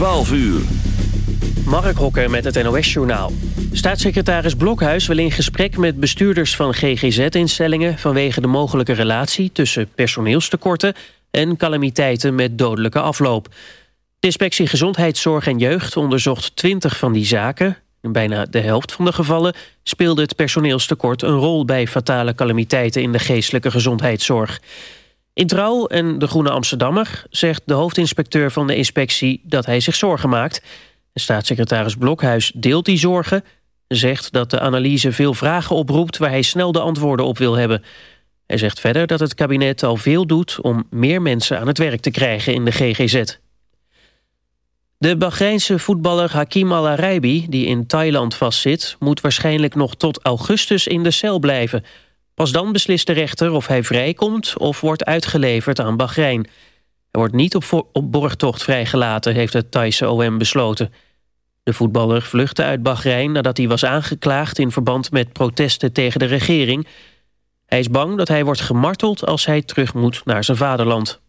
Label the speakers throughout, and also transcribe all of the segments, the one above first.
Speaker 1: 12 uur.
Speaker 2: Mark Hokker met het NOS-journaal. Staatssecretaris Blokhuis wil in gesprek met bestuurders van GGZ-instellingen... vanwege de mogelijke relatie tussen personeelstekorten... en calamiteiten met dodelijke afloop. De inspectie Gezondheidszorg en Jeugd onderzocht 20 van die zaken. In bijna de helft van de gevallen speelde het personeelstekort... een rol bij fatale calamiteiten in de geestelijke gezondheidszorg. In Trouw en de Groene Amsterdammer zegt de hoofdinspecteur van de inspectie... dat hij zich zorgen maakt... Staatssecretaris Blokhuis deelt die zorgen... zegt dat de analyse veel vragen oproept... waar hij snel de antwoorden op wil hebben. Hij zegt verder dat het kabinet al veel doet... om meer mensen aan het werk te krijgen in de GGZ. De Bahreinse voetballer Hakim Al-Araibi, die in Thailand vastzit... moet waarschijnlijk nog tot augustus in de cel blijven. Pas dan beslist de rechter of hij vrijkomt... of wordt uitgeleverd aan Bahrein... Hij wordt niet op, borgtocht vrijgelaten, heeft het Thaise OM besloten. De voetballer vluchtte uit Bahrein nadat hij was aangeklaagd... in verband met protesten tegen de regering. Hij is bang dat hij wordt gemarteld als hij terug moet naar zijn vaderland.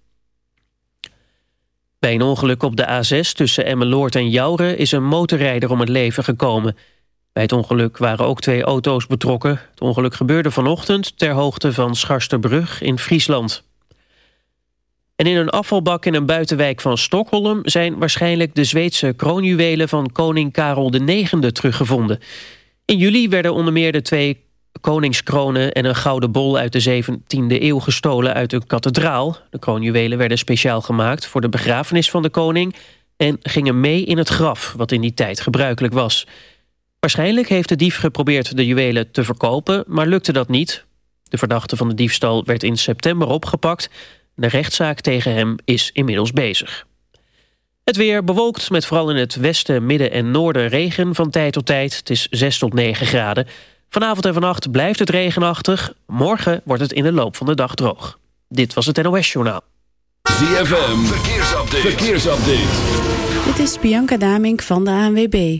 Speaker 2: Bij een ongeluk op de A6 tussen Emmeloord en Jouren... is een motorrijder om het leven gekomen. Bij het ongeluk waren ook twee auto's betrokken. Het ongeluk gebeurde vanochtend ter hoogte van Scharsterbrug in Friesland. En in een afvalbak in een buitenwijk van Stockholm... zijn waarschijnlijk de Zweedse kroonjuwelen van koning Karel IX teruggevonden. In juli werden onder meer de twee koningskronen... en een gouden bol uit de 17e eeuw gestolen uit een kathedraal. De kroonjuwelen werden speciaal gemaakt voor de begrafenis van de koning... en gingen mee in het graf, wat in die tijd gebruikelijk was. Waarschijnlijk heeft de dief geprobeerd de juwelen te verkopen... maar lukte dat niet. De verdachte van de diefstal werd in september opgepakt... De rechtszaak tegen hem is inmiddels bezig. Het weer bewolkt met vooral in het westen, midden en noorden regen van tijd tot tijd. Het is 6 tot 9 graden. Vanavond en vannacht blijft het regenachtig. Morgen wordt het in de loop van de dag droog. Dit was het NOS Journaal.
Speaker 1: ZFM, verkeersupdate. verkeersupdate.
Speaker 3: Dit is Bianca Damink van de ANWB.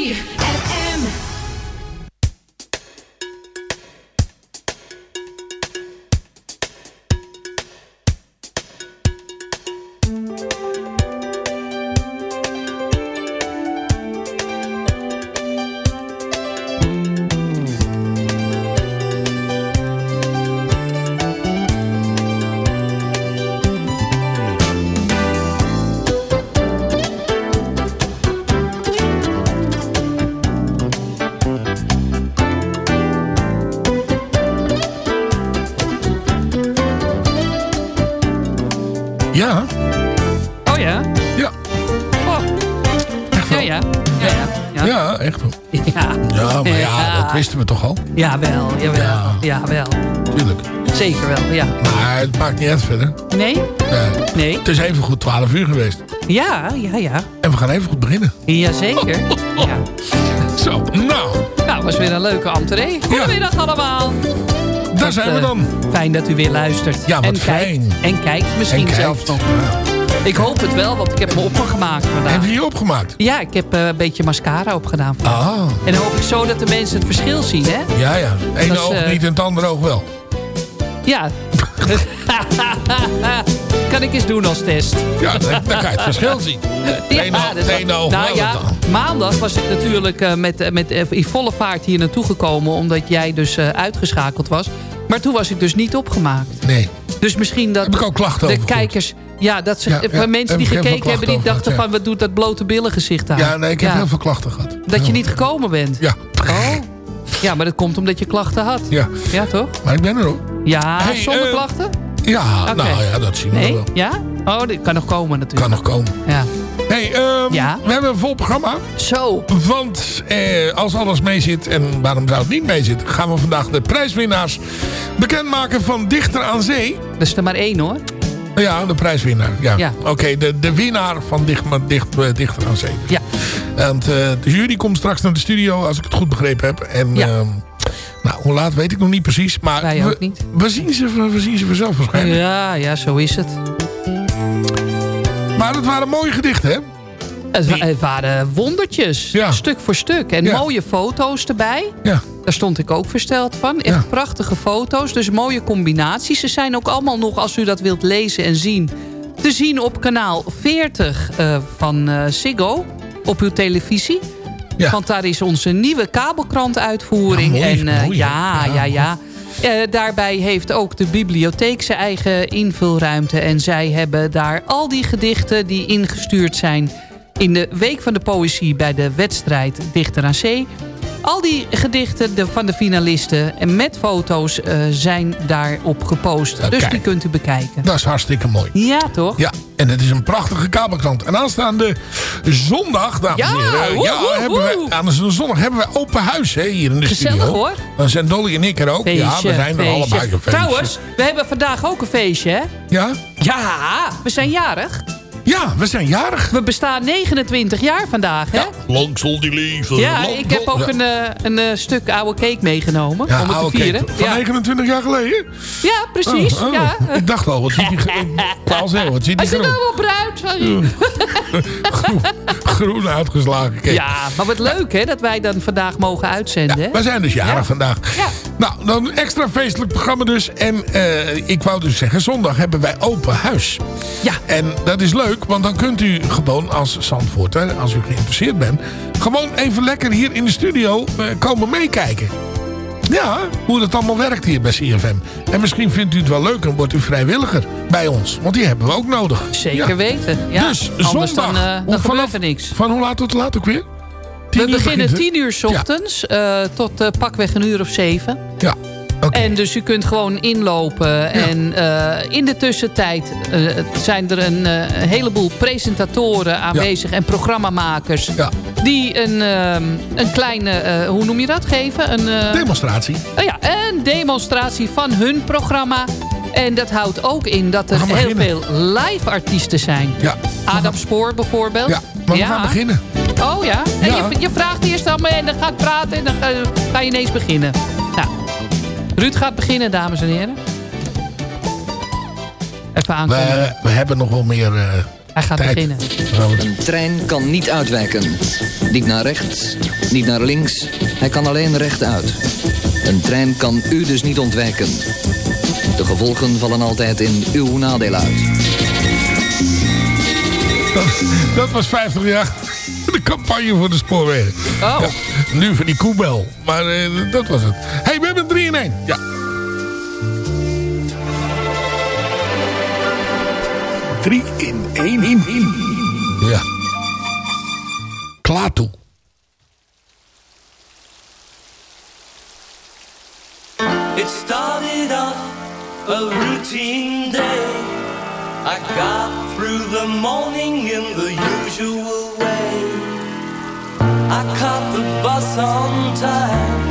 Speaker 4: Ja,
Speaker 5: Oh ja?
Speaker 4: ja,
Speaker 5: Oh. Ja, ja. Ja, ja.
Speaker 4: ja, echt wel.
Speaker 5: Ja,
Speaker 4: Ja, maar ja, dat wisten we toch al?
Speaker 5: Jawel, jawel.
Speaker 4: Ja.
Speaker 5: Jawel.
Speaker 4: Tuurlijk.
Speaker 5: Zeker wel, ja.
Speaker 4: Maar het maakt niet uit verder.
Speaker 5: Nee?
Speaker 4: Nee.
Speaker 5: Nee?
Speaker 4: Het is even goed 12 uur geweest.
Speaker 5: Ja, ja, ja.
Speaker 4: En we gaan even goed beginnen.
Speaker 5: Jazeker. Ja.
Speaker 4: Zo, nou,
Speaker 5: Nou, was weer een leuke entree. Goedemiddag allemaal.
Speaker 4: daar zijn we
Speaker 5: Eh,
Speaker 4: dan.
Speaker 5: Fijn dat u weer luistert.
Speaker 4: Ja, wat
Speaker 5: en
Speaker 4: fijn.
Speaker 5: Kijkt, en kijkt misschien
Speaker 4: En
Speaker 5: zelfs nog. Ik hoop het wel, want ik heb me opgemaakt vandaag.
Speaker 4: Heb je je opgemaakt?
Speaker 5: Ja, ik heb eh, een beetje mascara opgedaan.
Speaker 4: Ah,
Speaker 5: En dan hoop ik zo dat de mensen het verschil zien, hè?
Speaker 4: ja, ja. Eén oog niet en het andere oog wel.
Speaker 5: Ja. kan ik eens doen als test.
Speaker 4: Ja, dan, dan kan je het verschil zien. Eén oog- één oog
Speaker 5: nou ja,
Speaker 4: dan.
Speaker 5: maandag was ik natuurlijk eh, met, eh, met, in volle vaart hier naartoe gekomen... omdat jij dus uitgeschakeld was. Maar toen was ik dus niet opgemaakt.
Speaker 4: Nee.
Speaker 5: Dus misschien dat
Speaker 4: Heb ik ook klachten
Speaker 5: de
Speaker 4: over
Speaker 5: kijkers... Ja, dat ze,
Speaker 4: Ja, ja,
Speaker 5: mensen die gekeken hebben... die dachten
Speaker 4: gehad,
Speaker 5: van... wat doet dat blote billen gezicht aan?
Speaker 4: Ja, nee, ik heb heel veel klachten gehad.
Speaker 5: Dat je niet gekomen bent?
Speaker 4: Ja.
Speaker 5: Oh. Ja, maar dat komt omdat je klachten had.
Speaker 4: Ja.
Speaker 5: Ja, toch?
Speaker 4: Maar ik ben er ook.
Speaker 5: Ja,
Speaker 4: Hey,
Speaker 5: zonder
Speaker 4: eh,
Speaker 5: klachten?
Speaker 4: Ja, nou ja, dat zien we
Speaker 5: Nee?
Speaker 4: wel.
Speaker 5: Ja? Oh, dit kan nog komen natuurlijk.
Speaker 4: Kan nog komen.
Speaker 5: Ja.
Speaker 4: Hey, ehm,
Speaker 5: Ja?
Speaker 4: we hebben een vol programma.
Speaker 5: Zo.
Speaker 4: Want eh, als alles meezit, en waarom zou het niet meezitten... gaan we vandaag de prijswinnaars bekendmaken van Dichter aan Zee.
Speaker 5: Dat is er maar één hoor.
Speaker 4: Ja, de prijswinnaar. Ja.
Speaker 5: Ja.
Speaker 4: Oké, de, de winnaar van dicht, maar dicht, eh, Dichter aan Zee.
Speaker 5: Ja.
Speaker 4: Want eh, de jury komt straks naar de studio, als ik het goed begrepen heb. En
Speaker 5: Ja.
Speaker 4: ehm, nou, hoe laat weet ik nog niet precies. Maar
Speaker 5: Wij
Speaker 4: we,
Speaker 5: ook niet.
Speaker 4: We, zien ze, we zien ze vanzelf waarschijnlijk.
Speaker 5: Ja, ja, zo is het.
Speaker 4: Maar het waren mooie gedichten, hè?
Speaker 5: Het, wa- het waren wondertjes.
Speaker 4: Ja.
Speaker 5: Stuk voor stuk. En
Speaker 4: Ja.
Speaker 5: mooie foto's erbij.
Speaker 4: Ja.
Speaker 5: Daar stond ik ook versteld van. Echt prachtige foto's. Dus mooie combinaties. Ze zijn ook allemaal nog, als u dat wilt lezen en zien... te zien op kanaal 40 eh, van eh Ziggo. Op uw televisie.
Speaker 4: Ja.
Speaker 5: Want daar is onze nieuwe kabelkrantuitvoering.
Speaker 4: Ja, mooi,
Speaker 5: en
Speaker 4: mooi,
Speaker 5: ja,
Speaker 4: Ja,
Speaker 5: ja, ja. Eh, daarbij heeft ook de bibliotheek zijn eigen invulruimte. En zij hebben daar al die gedichten die ingestuurd zijn... in de Week van de Poëzie bij de wedstrijd Dichter aan Zee. Al die gedichten de, van de finalisten en met foto's eh, zijn daarop gepost. Dus die kunt u bekijken.
Speaker 4: Dat is hartstikke mooi.
Speaker 5: Ja, toch?
Speaker 4: Ja, en het is een prachtige kabelkrant. En aanstaande zondag, dames
Speaker 5: Ja,
Speaker 4: en heren...
Speaker 5: woe,
Speaker 4: ja,
Speaker 5: woe,
Speaker 4: hebben we, aanstaande zondag hebben we open huis hè, hier in de
Speaker 5: Gezellig,
Speaker 4: studio.
Speaker 5: hoor.
Speaker 4: Dan zijn Dolly en ik er ook. ja, we zijn er allebei een feestje.
Speaker 5: Trouwens, we hebben vandaag ook een feestje, hè?
Speaker 4: Ja?
Speaker 5: Ja, we zijn jarig.
Speaker 4: Ja, we zijn jarig.
Speaker 5: We bestaan 29 jaar vandaag, hè?
Speaker 4: Ja, lang zal die leven.
Speaker 5: Ja,
Speaker 4: lang
Speaker 5: ik heb ook
Speaker 4: Ja.
Speaker 5: een, eh, een eh, stuk oude cake meegenomen
Speaker 4: Ja,
Speaker 5: om het
Speaker 4: oude
Speaker 5: te vieren.
Speaker 4: cake. Van
Speaker 5: ja.
Speaker 4: 29 jaar geleden?
Speaker 5: ja, precies.
Speaker 4: Oh, oh.
Speaker 5: Ja.
Speaker 4: Ik dacht al, wat ziet die... Paul Zeeuw, wat ziet
Speaker 5: Hij
Speaker 4: die
Speaker 5: zit
Speaker 4: groen?
Speaker 5: allemaal bruin. sorry.
Speaker 4: groen? Groen uitgeslagen cake.
Speaker 5: Ja, maar wat leuk hè, dat wij dan vandaag mogen uitzenden. hè?
Speaker 4: Wij zijn dus jarig
Speaker 5: Ja.
Speaker 4: vandaag.
Speaker 5: Ja.
Speaker 4: Nou, dan een extra feestelijk programma dus. En eh, ik wou dus zeggen, zondag hebben wij open huis.
Speaker 5: Ja.
Speaker 4: En dat is leuk, want dan kunt u gewoon als Zandvoorter, als u geïnteresseerd bent... gewoon even lekker hier in de studio eh, komen meekijken. Ja, hoe dat allemaal werkt hier bij CFM. En misschien vindt u het wel leuk en wordt u vrijwilliger bij ons. Want die hebben we ook nodig.
Speaker 5: Zeker
Speaker 4: Ja.
Speaker 5: weten. Ja,
Speaker 4: dus
Speaker 5: anders
Speaker 4: zondag.
Speaker 5: dan, eh, dan gebeurt
Speaker 4: vanaf-
Speaker 5: er niks.
Speaker 4: Van hoe laat tot laat ook weer? Tien
Speaker 5: We beginnen
Speaker 4: begint het?
Speaker 5: 10 uur s ochtends eh, tot pakweg een uur of zeven.
Speaker 4: Ja,
Speaker 5: En dus u kunt gewoon inlopen. En eh, in de tussentijd eh, zijn er een eh, heleboel presentatoren aanwezig en programmamakers.
Speaker 4: Ja.
Speaker 5: Die een, ehm, een kleine, hoe noem je dat, geven? Een,
Speaker 4: Demonstratie.
Speaker 5: oh ja, een demonstratie van hun programma. En dat houdt ook in dat er heel
Speaker 4: beginnen.
Speaker 5: veel live artiesten zijn.
Speaker 4: Ja.
Speaker 5: Adam Spoor bijvoorbeeld.
Speaker 4: Ja, maar we gaan beginnen.
Speaker 5: Oh ja? En je, je vraagt eerst aan me en dan ga ik praten en dan ga, ga je ineens beginnen. Ruud gaat beginnen, dames en heren. Even aankomen.
Speaker 4: We, we hebben nog wel meer... Eh,
Speaker 5: Hij gaat beginnen.
Speaker 6: Een trein kan niet uitwijken. Niet naar rechts, niet naar links. Hij kan alleen rechtuit. Een trein kan u dus niet ontwijken. De gevolgen vallen altijd in uw nadeel uit.
Speaker 4: Dat, was 50 jaar de campagne voor de spoorwegen.
Speaker 5: Oh.
Speaker 4: Nu voor die koebel. Maar eh, dat was het. hey, we hebben zijn. Ja. Drie in één. In, in. Ja. Klaar toe.
Speaker 7: It started off a routine day. I got through the morning in the usual way. I caught the bus on time.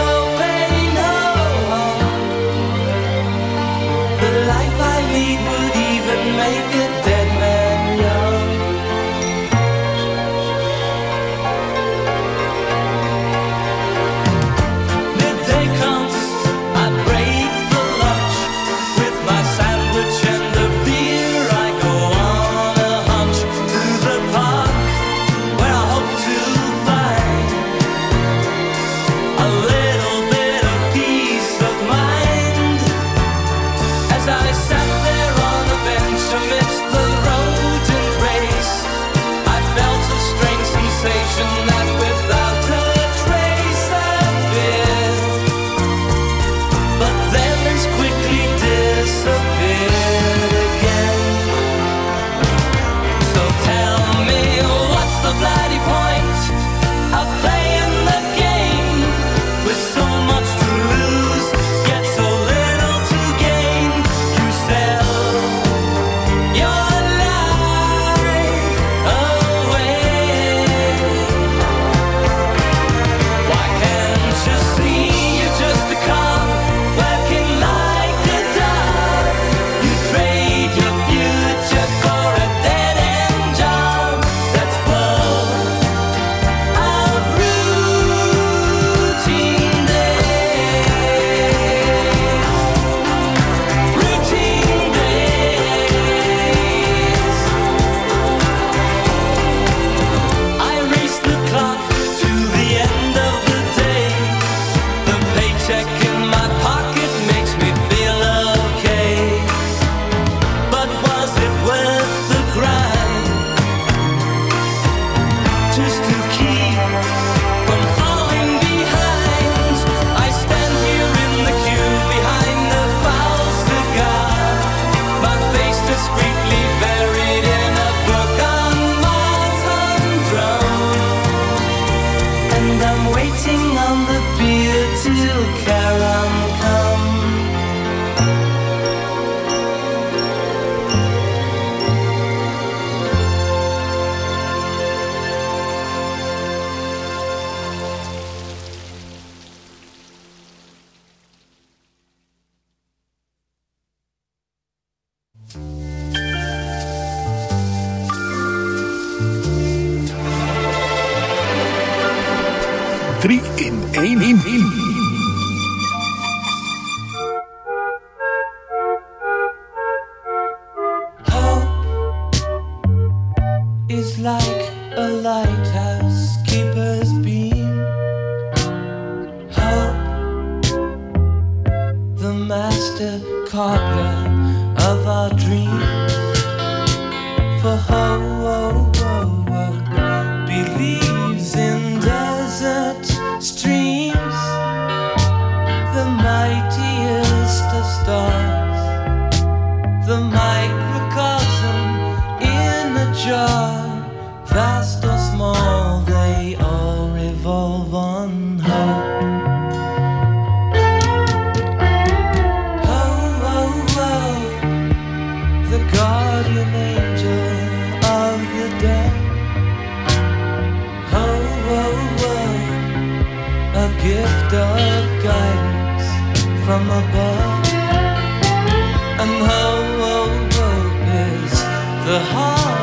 Speaker 7: the heart.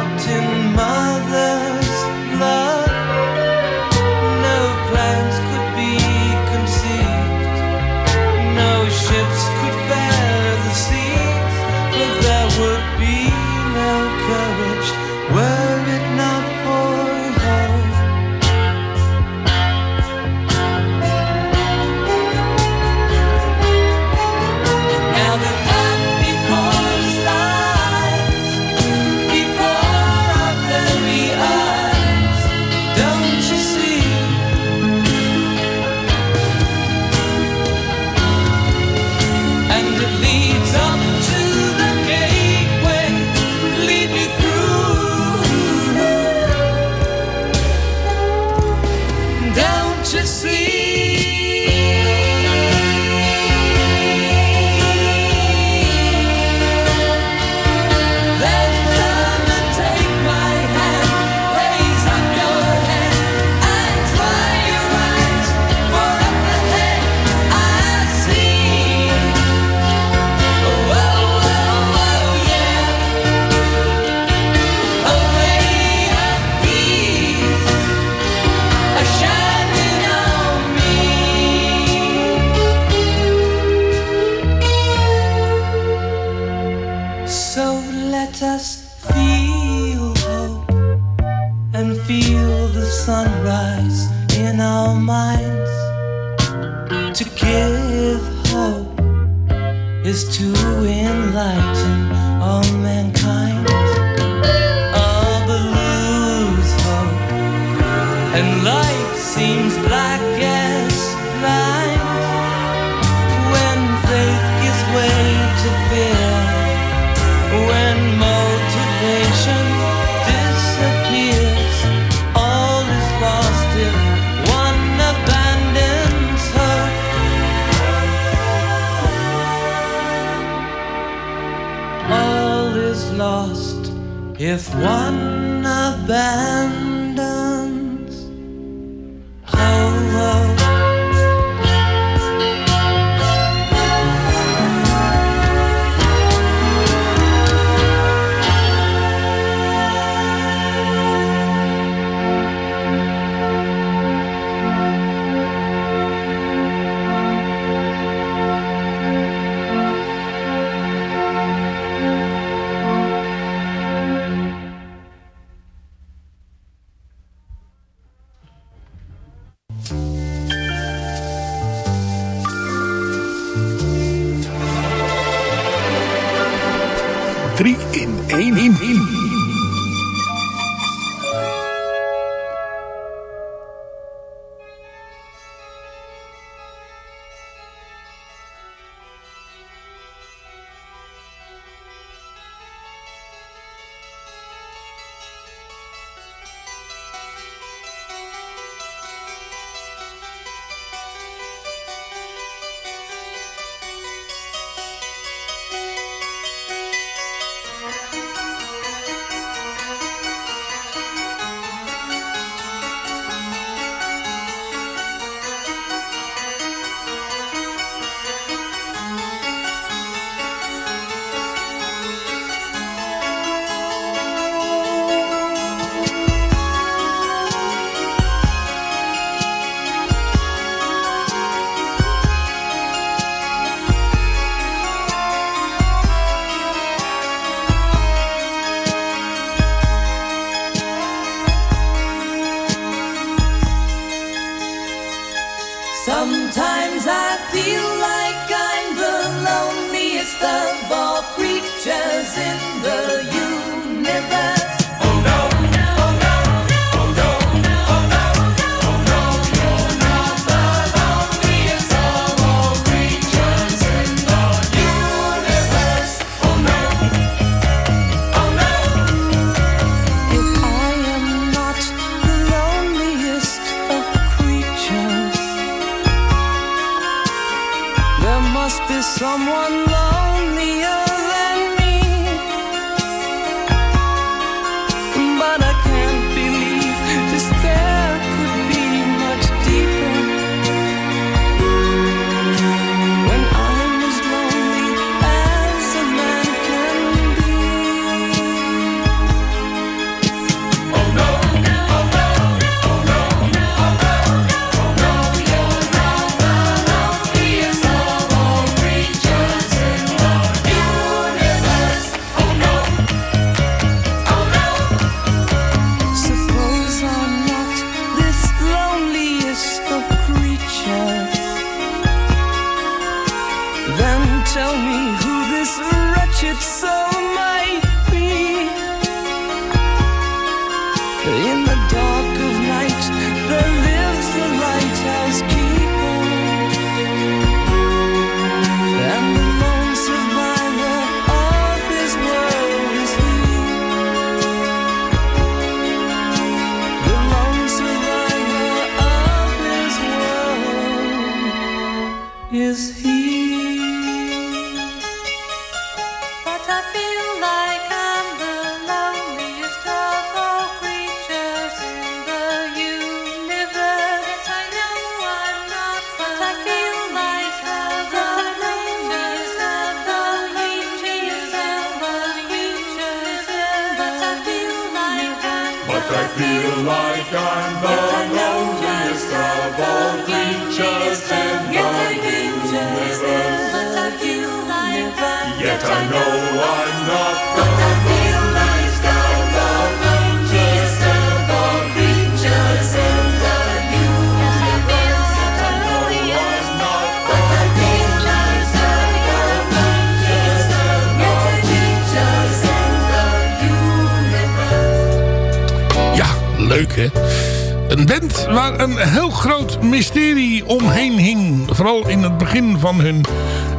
Speaker 4: Mysterie omheen hing. Vooral in het begin van hun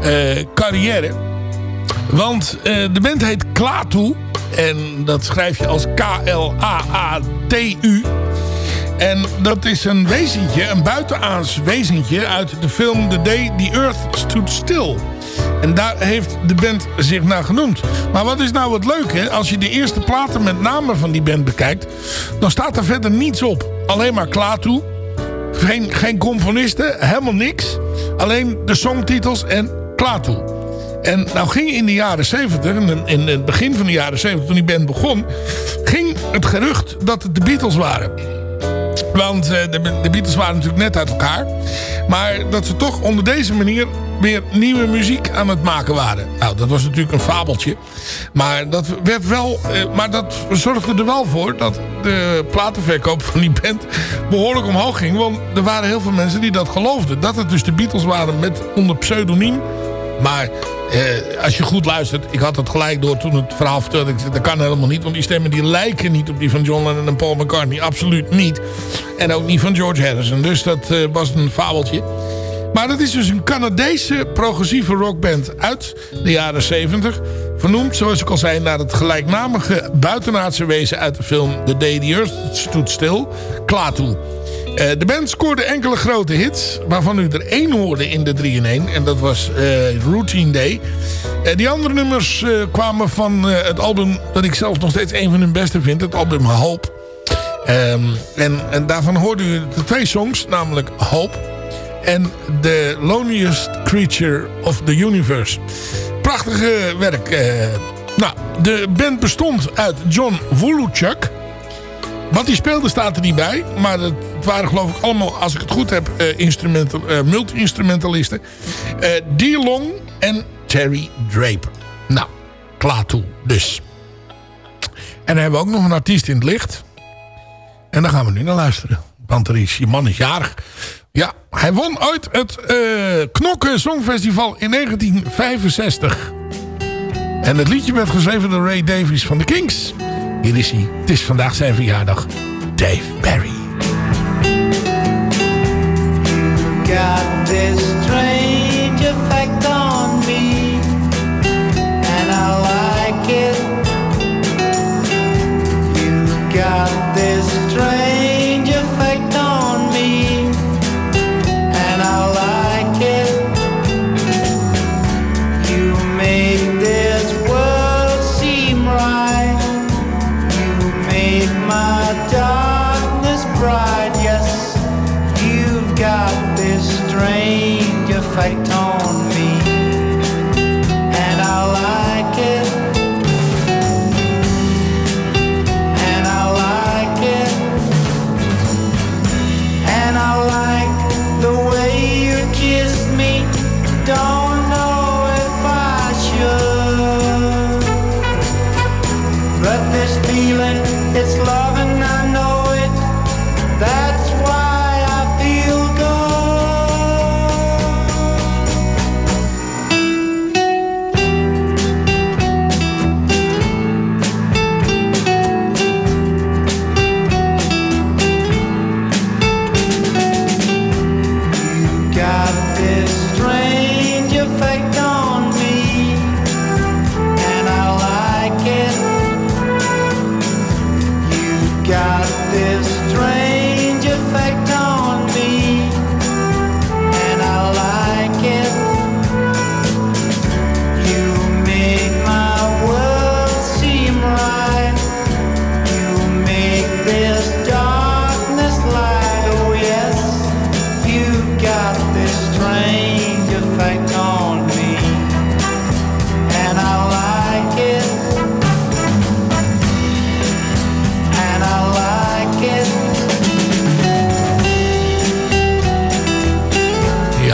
Speaker 4: eh, carrière. Want eh, de band heet Klaatu. En dat schrijf je als K-L-A-A-T-U. En dat is een wezentje, een buitenaards wezentje uit de film The Day the Earth Stood Still. En daar heeft de band zich naar genoemd. Maar wat is nou het leuke? Als je de eerste platen met namen van die band bekijkt... dan staat er verder niets op. Alleen maar Klaatu. Geen, geen componisten, helemaal niks. Alleen de songtitels en Klaatu. En nou ging in de jaren 70, in, het begin van de jaren 70, toen die band begon... ging het gerucht dat het de Beatles waren. Want eh, de Beatles waren natuurlijk net uit elkaar. Maar dat ze toch onder deze manier weer nieuwe muziek aan het maken waren. Nou, dat was natuurlijk een fabeltje. Maar dat, werd wel, eh, maar dat zorgde er wel voor dat de platenverkoop van die band behoorlijk omhoog ging. Want er waren heel veel mensen die dat geloofden. Dat het dus de Beatles waren met onder pseudoniem. Maar eh, als je goed luistert, ik had het gelijk door toen het verhaal zei, dat kan helemaal niet, want die stemmen die lijken niet op die van John Lennon en Paul McCartney. Absoluut niet. En ook niet van George Harrison. Dus dat eh, was een fabeltje. Maar dat is dus een Canadese progressieve rockband uit de jaren 70. Vernoemd, zoals ik al zei, naar het gelijknamige buitenaardse wezen uit de film The Day the Earth Stood Still, Klaatu. Eh, de band scoorde enkele grote hits, waarvan u er één hoorde in de 3 in 1. En dat was eh, Routine Day. Eh, die andere nummers kwamen van het album dat ik zelf nog steeds een van hun beste vind. Het album Hope. Ehm, en, en daarvan hoorde u de twee songs, namelijk Hope en The Loneliest Creature of the Universe. Prachtige werk. eh. nou, de band bestond uit John Woluchuk. Wat hij speelde staat er niet bij. Maar het waren geloof ik allemaal, als ik het goed heb, eh, instrumental, eh, multi-instrumentalisten. Dee Long en Terry Draper. Nou, klaar toe dus. En dan hebben we ook nog een artiest in het licht. En daar gaan we nu naar luisteren. Want er is, die man is jarig. Ja, hij won ooit het eh Knokken Songfestival in 1965. En het liedje werd geschreven door Ray Davies van de Kings. Hier is hij. Het is vandaag zijn verjaardag. Dave Barry.
Speaker 8: got this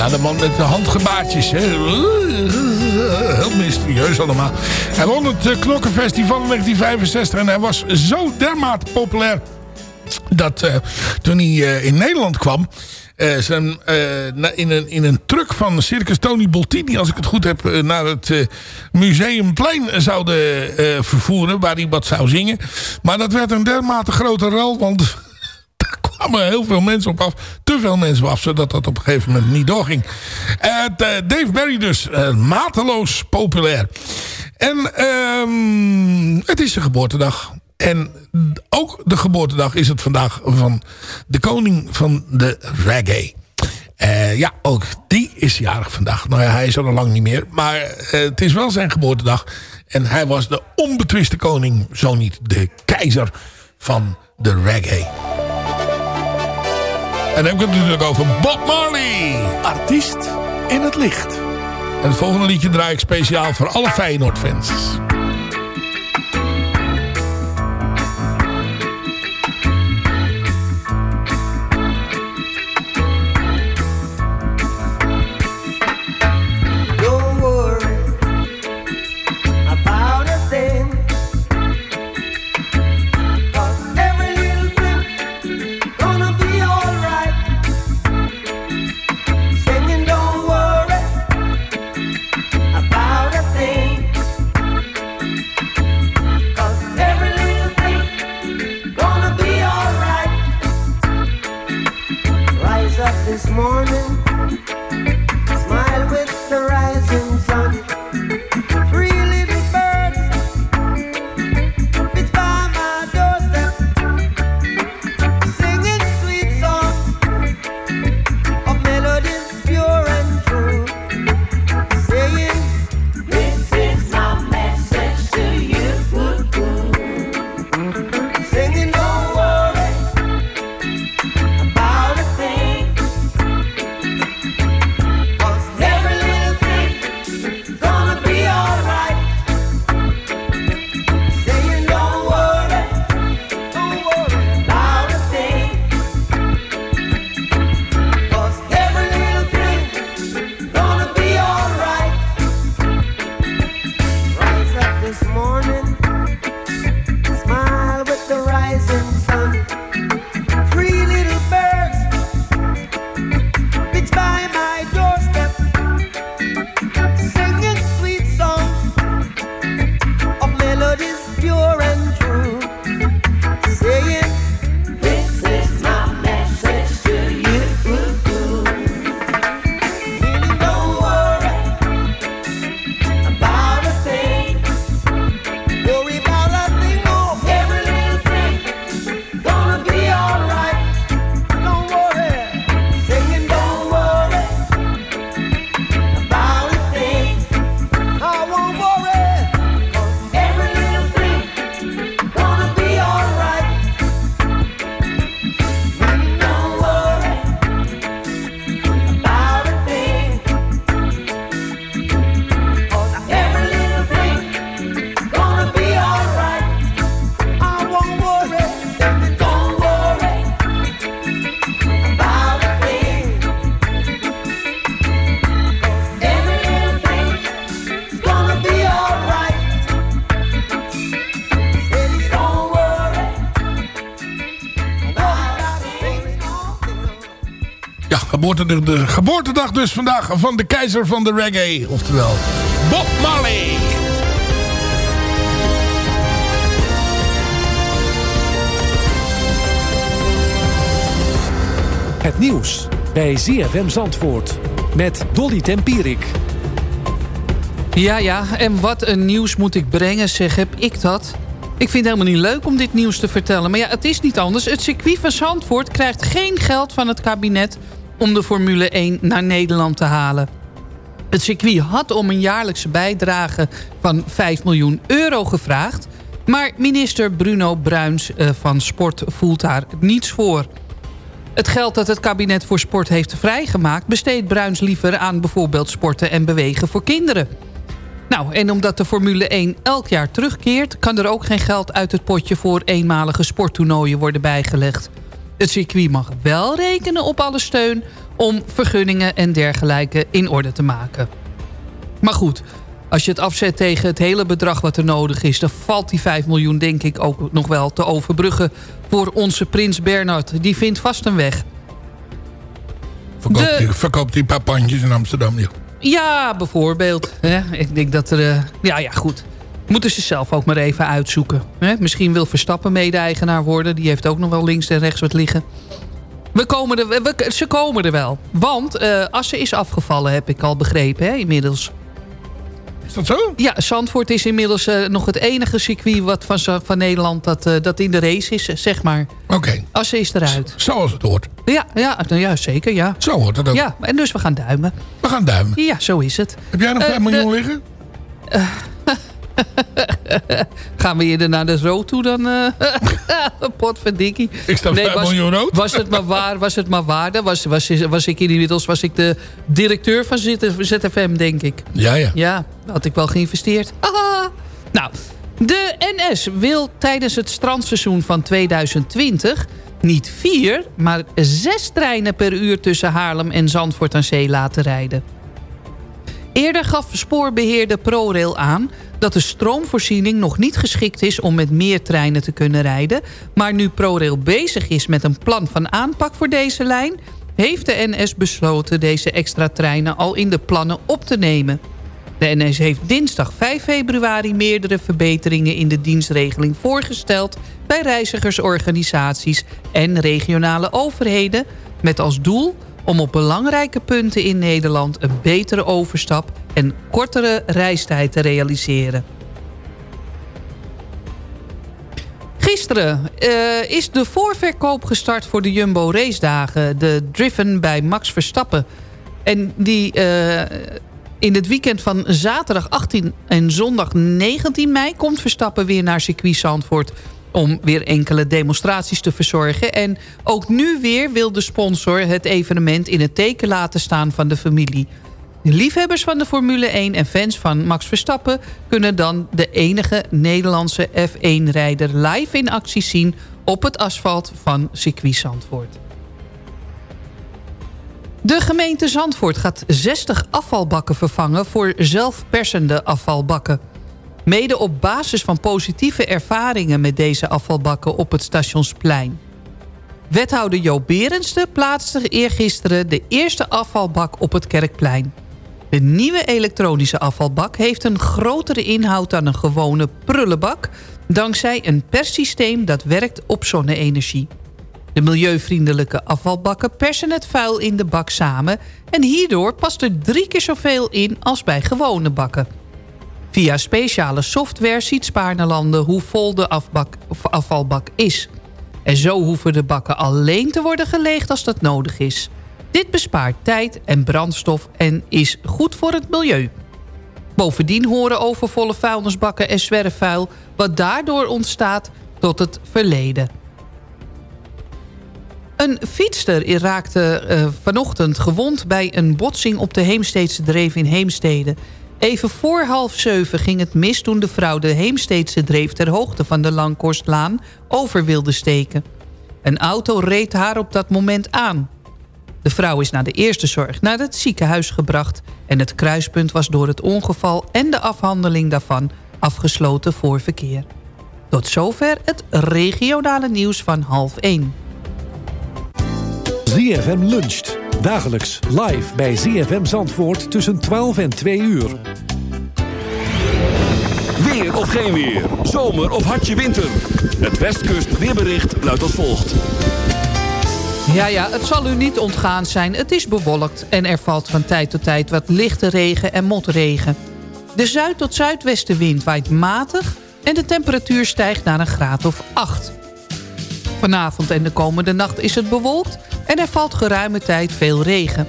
Speaker 4: De man met de handgebaartjes. Hè. Heel mysterieus allemaal. Hij won het eh, Knokkenfestival in 1965 en hij was zo dermate populair... dat eh, toen hij eh, in Nederland kwam... eh, zijn, in, een, in een truck van Circus Tony Boltini, als ik het goed heb, naar het Museumplein zouden vervoeren, waar hij wat zou zingen. Maar dat werd een dermate grote rel, want kwamen heel veel mensen op af. Te veel mensen op af, zodat dat op een gegeven moment niet doorging. Eh, Dave Barry dus, eh, mateloos populair. En ehm, het is zijn geboortedag. En ook de geboortedag is het vandaag van de koning van de reggae. Eh, ja, ook die is jarig vandaag. Nou ja, hij is al lang niet meer. Maar het is wel zijn geboortedag. En hij was de onbetwiste koning, zo niet de keizer van de reggae. En dan heb ik het natuurlijk over Bob Marley. Artiest in het licht. En het volgende liedje draai ik speciaal voor alle Feyenoord-fans. De geboortedag dus vandaag van de keizer van de reggae. Oftewel Bob Marley.
Speaker 9: Het nieuws bij ZFM Zandvoort met Dolly Tempierik.
Speaker 5: Ja, ja, en wat een nieuws moet ik brengen, zeg, heb ik dat? Ik vind het helemaal niet leuk om dit nieuws te vertellen. Maar ja, het is niet anders. Het circuit van Zandvoort krijgt geen geld van het kabinet... om de Formule 1 naar Nederland te halen. Het circuit had om een jaarlijkse bijdrage van 5 miljoen euro gevraagd... maar minister Bruno Bruins eh, van Sport voelt daar niets voor... Het geld dat het kabinet voor sport heeft vrijgemaakt... besteedt Bruins liever aan bijvoorbeeld sporten en bewegen voor kinderen. Nou, en omdat de Formule 1 elk jaar terugkeert... kan er ook geen geld uit het potje voor eenmalige sporttoernooien worden bijgelegd. Het circuit mag wel rekenen op alle steun... om vergunningen en dergelijke in orde te maken. Maar goed, als je het afzet tegen het hele bedrag wat er nodig is... dan valt die 5 miljoen denk ik ook nog wel te overbruggen... voor onze prins Bernhard. Die vindt vast een weg.
Speaker 4: Verkoopt,
Speaker 5: De-
Speaker 4: die, verkoopt die paar pandjes in Amsterdam, joh.
Speaker 5: Ja, bijvoorbeeld. Hè? Ik denk dat er... eh, ja, ja, goed. Moeten ze zelf ook maar even uitzoeken. Hè? Misschien wil Verstappen mede-eigenaar worden. Die heeft ook nog wel links en rechts wat liggen. We komen er, we- ze komen er wel. Want eh Assen is afgevallen, heb ik al begrepen, hè, inmiddels.
Speaker 4: Is dat zo?
Speaker 5: Ja, Zandvoort is inmiddels eh, nog het enige circuit wat van, van Nederland dat, eh, dat in de race is, zeg maar.
Speaker 4: Oké.
Speaker 5: Assen is eruit.
Speaker 4: Zoals het hoort.
Speaker 5: Ja, ja, nou ja zeker, ja.
Speaker 4: Zo hoort het ook.
Speaker 5: Ja, en dus we gaan duimen.
Speaker 4: We gaan duimen.
Speaker 5: Ja, zo is het.
Speaker 4: Heb jij nog
Speaker 5: Eh,
Speaker 4: 5 miljoen
Speaker 5: de-
Speaker 4: liggen?
Speaker 5: Gaan we eerder naar de rood toe dan... eh Potverdikkie.
Speaker 4: Ik sta 5
Speaker 5: was,
Speaker 4: miljoen rood.
Speaker 5: Was het maar waar, was het maar waar. Dan was, was, was ik inmiddels was ik de directeur van ZF ZFM, denk ik.
Speaker 4: Ja, ja.
Speaker 5: Ja, had ik wel geïnvesteerd. Nou, de NS wil tijdens het strandseizoen van 2020... niet vier, maar zes treinen per uur tussen Haarlem en Zandvoort aan Zee laten rijden. Eerder gaf spoorbeheerder ProRail aan dat de stroomvoorziening nog niet geschikt is om met meer treinen te kunnen rijden. Maar nu ProRail bezig is met een plan van aanpak voor deze lijn... heeft de NS besloten deze extra treinen al in de plannen op te nemen. De NS heeft dinsdag 5 februari meerdere verbeteringen in de dienstregeling voorgesteld... bij reizigersorganisaties en regionale overheden... met als doel om op belangrijke punten in Nederland een betere overstap en kortere reistijd te realiseren. Gisteren eh, is de voorverkoop gestart voor de Jumbo Race Dagen. De Driven bij Max Verstappen. En die eh, in het weekend van zaterdag 18 en zondag 19 mei... komt Verstappen weer naar circuit Zandvoort om weer enkele demonstraties te verzorgen. En ook nu weer wil de sponsor het evenement in het teken laten staan van de familie. Liefhebbers van de Formule 1 en fans van Max Verstappen... kunnen dan de enige Nederlandse F1-rijder live in actie zien... op het asfalt van circuit Zandvoort. De gemeente Zandvoort gaat 60 afvalbakken vervangen... voor zelfpersende afvalbakken. Mede op basis van positieve ervaringen met deze afvalbakken op het Stationsplein. Wethouder Joop Berendste plaatste eergisteren de eerste afvalbak op het Kerkplein. De nieuwe elektronische afvalbak heeft een grotere inhoud dan een gewone prullenbak... dankzij een perssysteem dat werkt op zonne-energie. De milieuvriendelijke afvalbakken persen het vuil in de bak samen... en hierdoor past er drie keer zoveel in als bij gewone bakken. Via speciale software ziet Spaarnelanden hoe vol de afvalbak is. En zo hoeven de bakken alleen te worden geleegd als dat nodig is. Dit bespaart tijd en brandstof en is goed voor het milieu. Bovendien horen overvolle vuilnisbakken en zwerfvuil... wat daardoor ontstaat tot het verleden. Een fietster raakte eh, vanochtend gewond bij een botsing op de Heemsteedse Dreef in Heemstede. Even voor half zeven ging het mis toen de vrouw de Heemsteedse Dreef... ter hoogte van de Langkorstlaan over wilde steken. Een auto reed haar op dat moment aan. De vrouw is naar de eerste zorg naar het ziekenhuis gebracht... en het kruispunt was door het ongeval en de afhandeling daarvan... afgesloten voor verkeer. Tot zover het regionale nieuws van half 1.
Speaker 9: ZFM luncht. Dagelijks live bij ZFM Zandvoort tussen 12 en 2 uur.
Speaker 1: Weer of geen weer. Zomer of hartje winter. Het Westkust weerbericht luidt als volgt.
Speaker 5: Ja, ja, het zal u niet ontgaan zijn. Het is bewolkt en er valt van tijd tot tijd wat lichte regen en motregen. De zuid- tot zuidwestenwind waait matig en de temperatuur stijgt naar een graad of 8. Vanavond en de komende nacht is het bewolkt en er valt geruime tijd veel regen.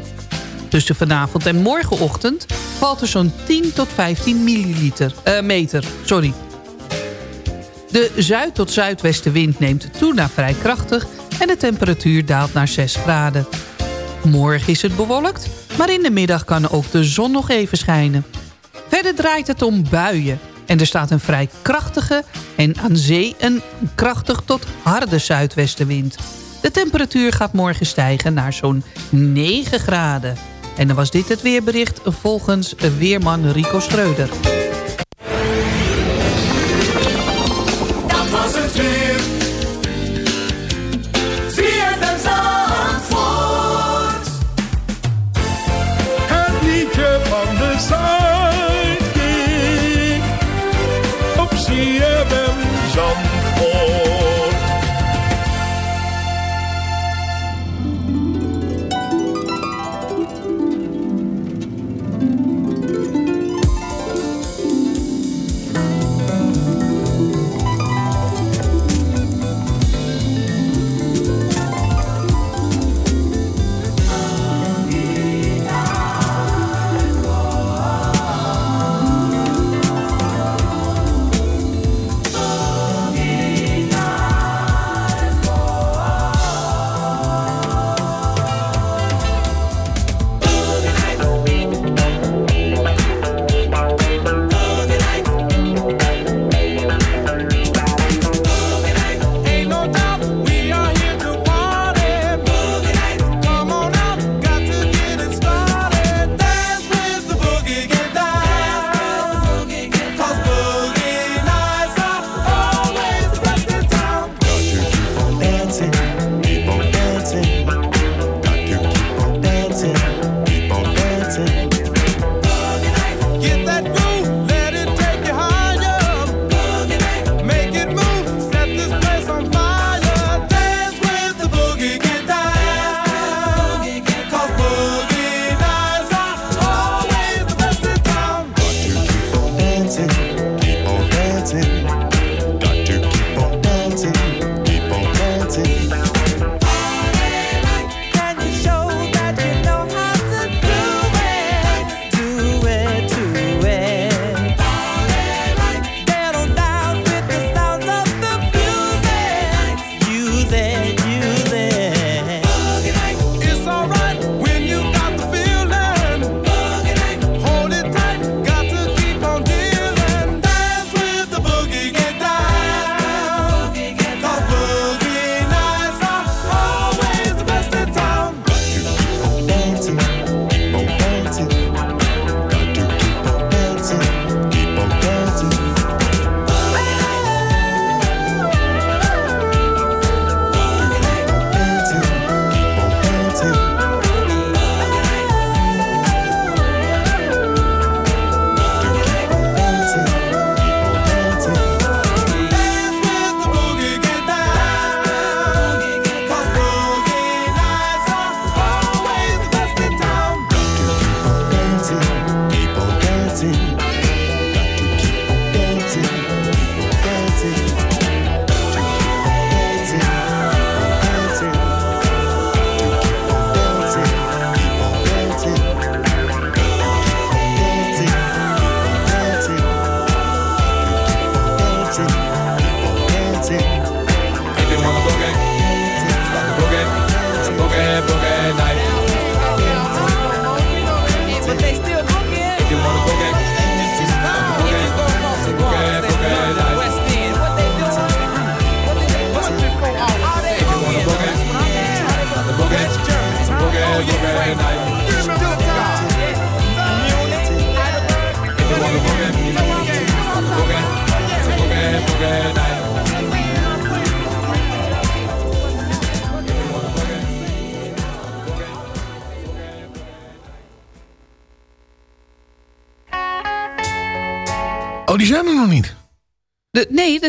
Speaker 5: Tussen vanavond en morgenochtend valt er zo'n 10 tot 15 milliliter, eh, meter. Sorry. De zuid- tot zuidwestenwind neemt toe naar vrij krachtig... en de temperatuur daalt naar 6 graden. Morgen is het bewolkt, maar in de middag kan ook de zon nog even schijnen. Verder draait het om buien. En er staat een vrij krachtige en aan zee een krachtig tot harde zuidwestenwind.
Speaker 10: De temperatuur gaat morgen stijgen naar zo'n 9 graden. En dan was dit het weerbericht volgens weerman Rico Schreuder.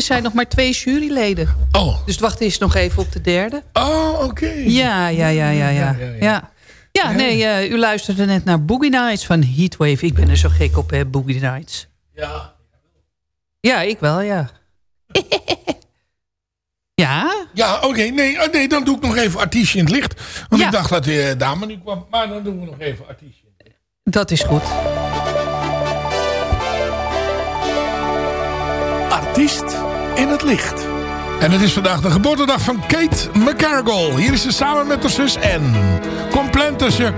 Speaker 4: Zijn nog
Speaker 10: maar twee juryleden.
Speaker 4: Oh.
Speaker 10: Dus wacht eens nog even op de derde.
Speaker 4: Oh, oké.
Speaker 10: Ja, ja, ja, ja, ja. ja, ja. nee, eh, u luisterde net naar Boogie Nights van Heatwave. Ik ben er zo gek op, hè, Boogie Nights.
Speaker 4: Ja.
Speaker 10: Ja, ik wel, ja. ja?
Speaker 4: Ja, oké. Nee, oh, nee, dan doe ik nog even artiestje in het licht. Want
Speaker 10: Ja.
Speaker 4: ik dacht dat de dame nu kwam. Maar dan doen we nog even artiestje.
Speaker 10: Dat is goed.
Speaker 4: Artiest in het licht. En het is vandaag de geboortedag van Kate McCargoll. Hier is ze samen met haar zus en Complente zus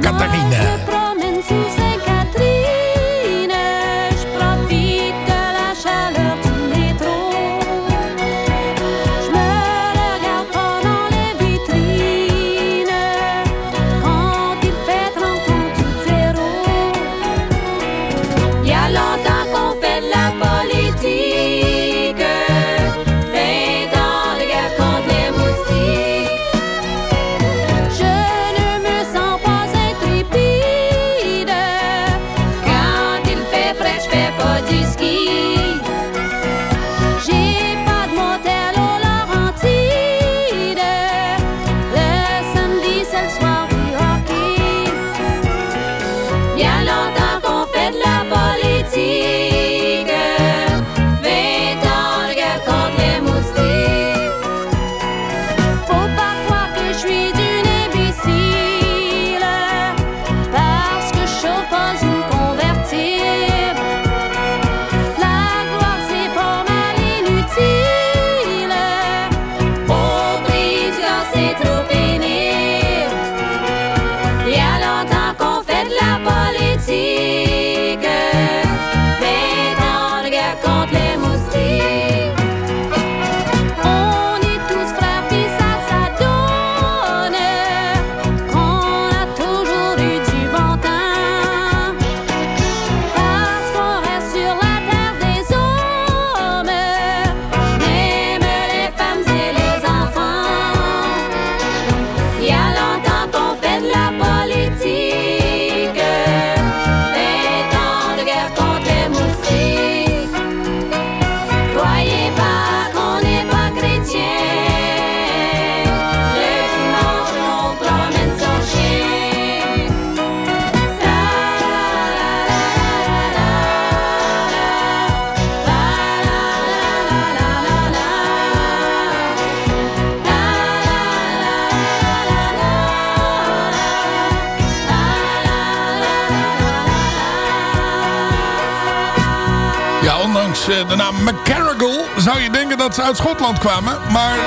Speaker 11: de
Speaker 4: naam McCarrigal zou je denken dat ze uit Schotland kwamen. Maar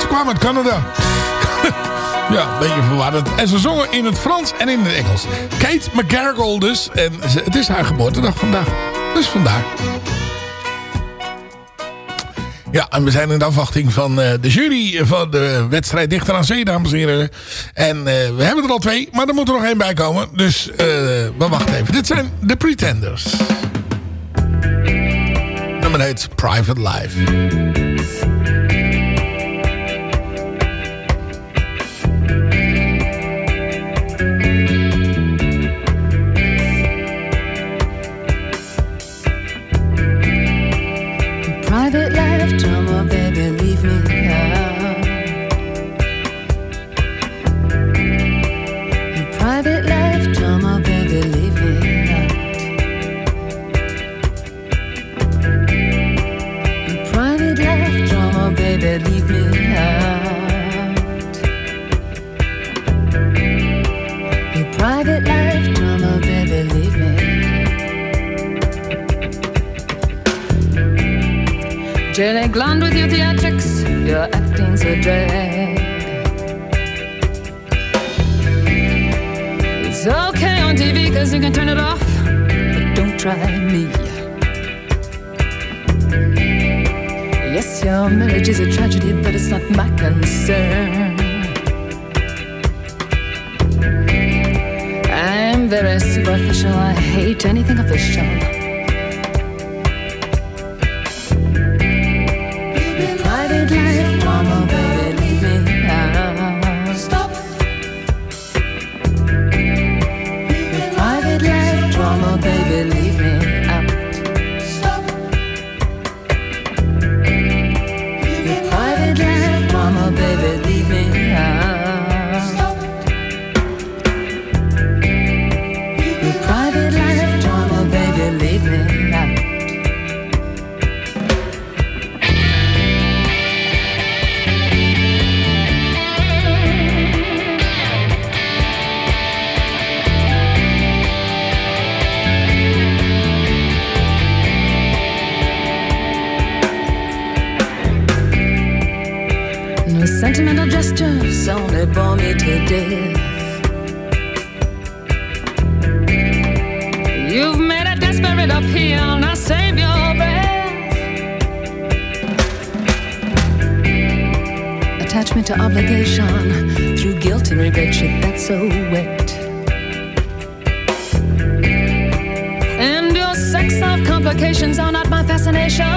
Speaker 4: ze kwamen uit Canada. ja, een beetje verwarrend. En ze zongen in het Frans en in het Engels. Kate McCarrigal dus. En het is haar geboortedag vandaag. Dus vandaar. Ja, en we zijn in de afwachting van eh, de jury van de wedstrijd Dichter aan Zee, dames en heren. En eh, we hebben er al twee, maar er moet er nog één bij komen. Dus eh, we wachten even. Dit zijn de Pretenders. Nummer heet Private Life.
Speaker 12: Baby, leave me out. Your private life drama, baby, leave me. Jelly glad with your theatrics, your acting's a drag. It's okay on TV cause you can turn it off, but don't try me. Your marriage is a tragedy, but it's not my concern. I'm very superficial, I hate anything official. To death. You've made a desperate appeal, now save your breath. Attachment to obligation through guilt and regret, that's so wet. And your sex of complications are not my fascinations.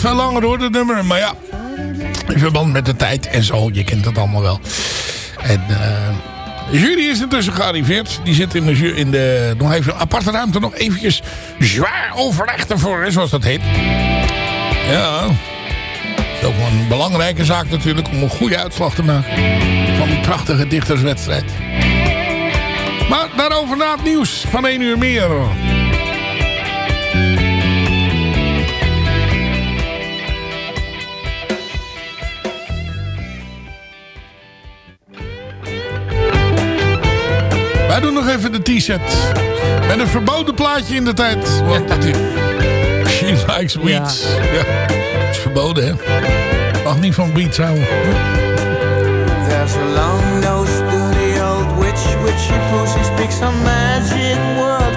Speaker 4: Veel langer hoor, dat nummer. Maar ja, in verband met de tijd en zo. Je kent het allemaal wel. En eh, De jury is intussen gearriveerd. Die zit in de, in de nog even aparte ruimte nog eventjes zwaar overleg voeren, zoals dat heet. Ja, dat is ook een belangrijke zaak natuurlijk om een goede uitslag te maken van die prachtige dichterswedstrijd. Maar daarover na het nieuws van 1 uur meer. Doen nog even de T-set. Met een verboden plaatje in de tijd. Want. She likes weeds. Ja. is verboden, hè. Mag niet van beats houden.
Speaker 13: There's a long-nosed dirty old witch, witchy pussy speaks a magic word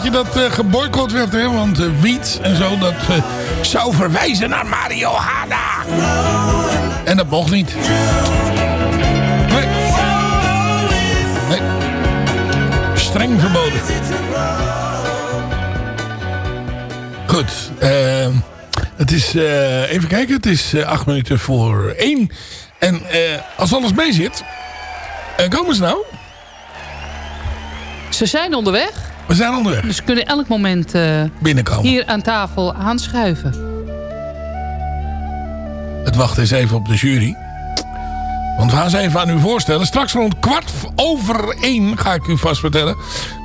Speaker 4: plaatje dat eh geboycott werd. Hè, want eh, wiet en zo, dat eh, zou verwijzen naar marihuana. En dat mocht niet. Nee. Streng verboden. Goed. eh, het is, even kijken, het is acht minuten voor één. En als alles mee zit, komen ze nou?
Speaker 5: Ze zijn onderweg.
Speaker 4: We zijn onderweg.
Speaker 5: Dus ze kunnen elk moment eh,
Speaker 4: Binnenkomen.
Speaker 5: hier aan tafel aanschuiven.
Speaker 4: Het wacht eens even op de jury. Want we gaan ze even aan u voorstellen. Straks rond kwart over één, ga ik u vast vertellen.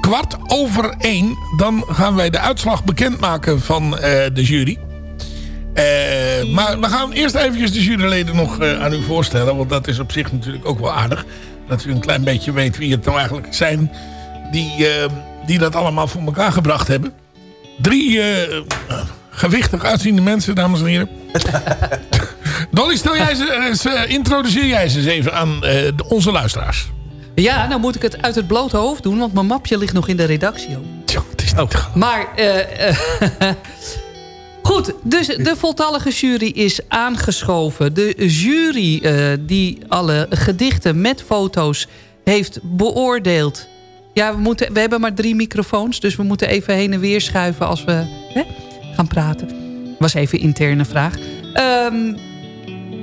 Speaker 4: Kwart over één, dan gaan wij de uitslag bekendmaken van eh, de jury. Eh, maar we gaan eerst eventjes de juryleden nog aan u voorstellen. Want dat is op zich natuurlijk ook wel aardig. Dat u een klein beetje weet wie het nou eigenlijk zijn... die, die dat allemaal voor elkaar gebracht hebben. Drie eh, gewichtig uitziende mensen, dames en heren. Dolly, stel jij ze, eh, ze- introduceer jij ze eens even aan eh, onze luisteraars.
Speaker 5: Ja, nou moet ik het uit het blote hoofd doen, want mijn mapje ligt nog in de redactie.
Speaker 4: het is niet
Speaker 5: Maar, eh, eh, Goed, dus de voltallige jury is aangeschoven. De jury eh, die alle gedichten met foto's heeft beoordeeld. Ja, we, moeten, we hebben maar drie microfoons, dus we moeten even heen en weer schuiven als we hè, gaan praten. Was even een interne vraag. Ehm,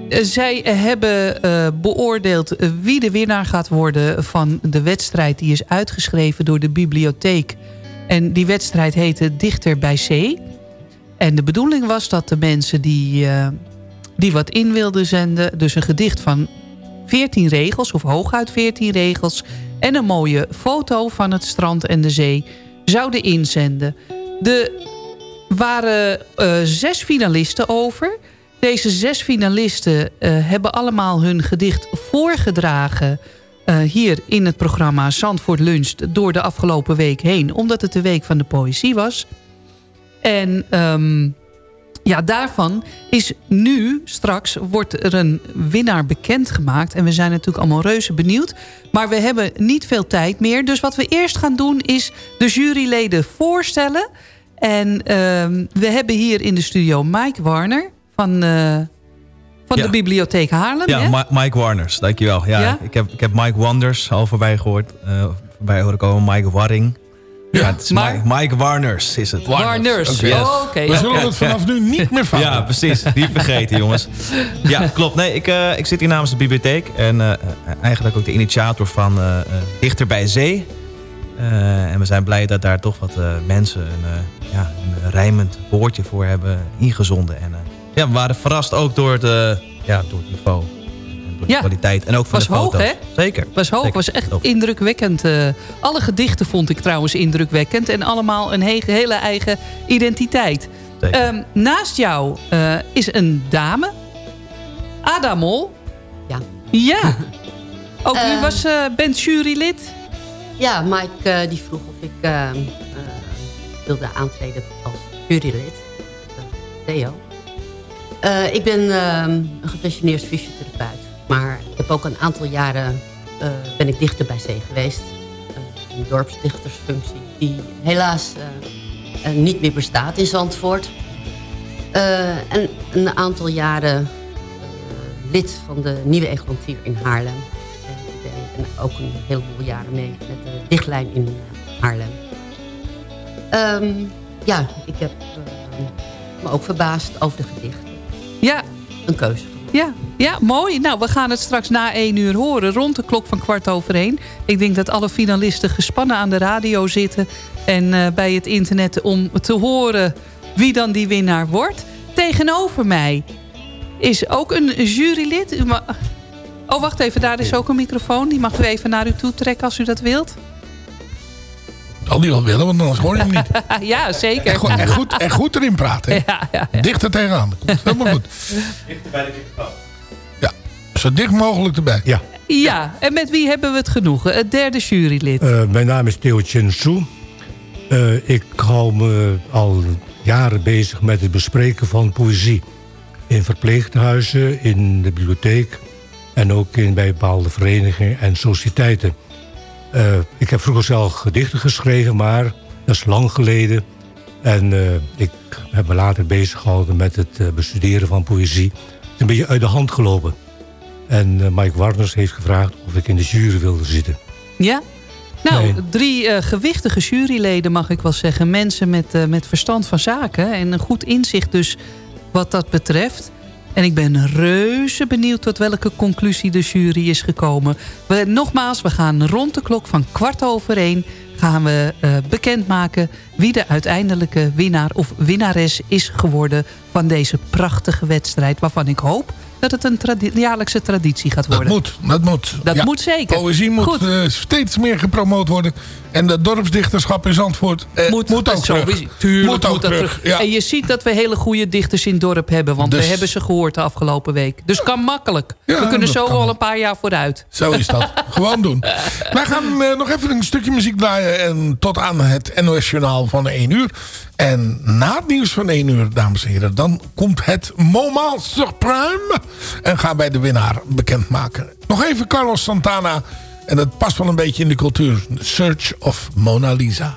Speaker 5: zij hebben eh, beoordeeld wie de winnaar gaat worden van de wedstrijd... die is uitgeschreven door de bibliotheek. En die wedstrijd heette Dichter bij Zee. En de bedoeling was dat de mensen die, eh, die wat in wilden zenden... dus een gedicht van 14 regels of hooguit 14 regels... en een mooie foto van het strand en de zee zouden inzenden. Er waren eh, zes finalisten over. Deze zes finalisten eh, hebben allemaal hun gedicht voorgedragen... eh, hier in het programma Zandvoort Luncht door de afgelopen week heen... omdat het de week van de poëzie was... En ehm, ja, daarvan is nu, straks, wordt er een winnaar bekendgemaakt. En we zijn natuurlijk allemaal reuze benieuwd. Maar we hebben niet veel tijd meer. Dus wat we eerst gaan doen is de juryleden voorstellen. En ehm, we hebben hier in de studio Mike Warner van, eh, van
Speaker 14: Ja.
Speaker 5: de Bibliotheek Haarlem.
Speaker 14: Ja,
Speaker 5: hè?
Speaker 14: Mike Warners, dankjewel. Ja,
Speaker 5: Ja?
Speaker 14: Ik, heb, ik heb Mike Wanders al voorbij gehoord. eh voorbij horen komen, Mike Warring. Ja, het is
Speaker 5: maar-
Speaker 14: Mike, Warners is het.
Speaker 5: Warners.
Speaker 14: Yes.
Speaker 5: Oh, oké.
Speaker 4: We zullen het vanaf nu niet meer fouten.
Speaker 14: Ja, precies. Niet vergeten, jongens. Ja, klopt. Nee, ik, eh, ik zit hier namens de bibliotheek. En eh, eigenlijk ook de initiator van eh, eh, Dichter bij Zee. Eh, en we zijn blij dat daar toch wat eh, mensen een, eh, ja, een rijmend woordje voor hebben ingezonden. En eh, ja, we waren verrast ook door, de, ja, door het niveau.
Speaker 5: Ja.
Speaker 14: kwaliteit. En ook van
Speaker 5: Was
Speaker 14: de
Speaker 5: hoog,
Speaker 14: foto's.
Speaker 5: hè?
Speaker 14: Zeker.
Speaker 5: Was hoog,
Speaker 14: Zeker.
Speaker 5: was echt indrukwekkend. eh. alle gedichten vond ik trouwens indrukwekkend. En allemaal een he- hele eigen identiteit. Ehm, naast jou eh, is een dame. Adamol.
Speaker 15: Ja.
Speaker 5: Ja. Ook u
Speaker 15: Eh.
Speaker 5: was, eh, bent jurylid.
Speaker 15: Ja, Mike eh, die vroeg of ik eh, eh, wilde aantreden als jurylid. Theo. Eh, ik ben een gepensioneerd fysiotherapeut. Maar ik heb ook een aantal jaren eh, ben ik dichter bij zee geweest. Eh, een dorpsdichtersfunctie die helaas eh, niet meer bestaat in Zandvoort. En een aantal jaren lid van de Nieuwe Eglantier in Haarlem. En ook een heleboel jaren mee met de dichtlijn in Haarlem. Ehm, ja, ik heb me ook verbaasd over de gedichten.
Speaker 5: Ja.
Speaker 15: Een keuze.
Speaker 5: Ja, ja, mooi. Nou, we gaan het straks na één uur horen. Rond de klok van kwart over één. Ik denk dat alle finalisten gespannen aan de radio zitten. En eh, bij het internet om te horen wie dan die winnaar wordt. Tegenover mij is ook een jurylid. Oh, wacht even. Daar is ook een microfoon. Die mag u even naar u toe trekken als u dat wilt.
Speaker 4: Zal die wel willen, want anders hoor je hem niet.
Speaker 5: ja, zeker.
Speaker 4: En goed, en goed, en goed erin praten.
Speaker 5: Ja, ja, ja.
Speaker 4: Dichter tegenaan. Helemaal goed. Ja, zo dicht mogelijk erbij.
Speaker 16: Ja.
Speaker 5: Ja, en met wie hebben we het genoegen? Het derde jurylid.
Speaker 16: Eh, mijn naam is Theo Chensu. Eh ik hou me al jaren bezig met het bespreken van poëzie. In verpleeghuizen, in de bibliotheek... en ook in, bij bepaalde verenigingen en sociëteiten. Eh, ik heb vroeger zelf gedichten geschreven, maar dat is lang geleden. En eh, ik heb me later bezig gehouden met het eh, bestuderen van poëzie. Het is een beetje uit de hand gelopen. En Mike Warners heeft gevraagd of ik in de jury wilde zitten.
Speaker 5: Ja? Nou,
Speaker 16: Nee.
Speaker 5: drie gewichtige juryleden mag ik wel zeggen. Mensen met, met verstand van zaken. En een goed inzicht dus wat dat betreft. En ik ben reuze benieuwd tot welke conclusie de jury is gekomen. We, nogmaals, we gaan rond de klok van kwart over één... gaan we eh, bekendmaken wie de uiteindelijke winnaar of winnares is geworden... van deze prachtige wedstrijd. Waarvan ik hoop dat het een tradi- jaarlijkse traditie gaat
Speaker 4: Dat
Speaker 5: worden.
Speaker 4: moet, dat moet.
Speaker 5: Dat moet zeker.
Speaker 4: Poëzie moet
Speaker 5: Goed.
Speaker 4: eh, steeds meer gepromoot worden. En de dorpsdichterschap in Zandvoort eh, moet, ook
Speaker 5: dat
Speaker 4: terug.
Speaker 5: Tuurlijk
Speaker 4: moet ook
Speaker 5: moet dat
Speaker 4: terug.
Speaker 5: terug.
Speaker 4: Ja.
Speaker 5: En je ziet dat we hele goede dichters in het dorp hebben. Want we
Speaker 4: Dus-
Speaker 5: hebben ze gehoord de afgelopen week. Dus kan makkelijk.
Speaker 4: Ja,
Speaker 5: we kunnen
Speaker 4: dat
Speaker 5: zo al een paar jaar vooruit.
Speaker 4: Zo is dat. Gewoon doen. Wij gaan eh, nog even een stukje muziek draaien. En tot aan het NOS Journaal van 1 uur. En na het nieuws van 1 uur, dames en heren... dan komt het moment supreme. En gaan wij de winnaar bekendmaken. Nog even Carlos Santana. En dat past wel een beetje in de cultuur. Search of Mona Lisa.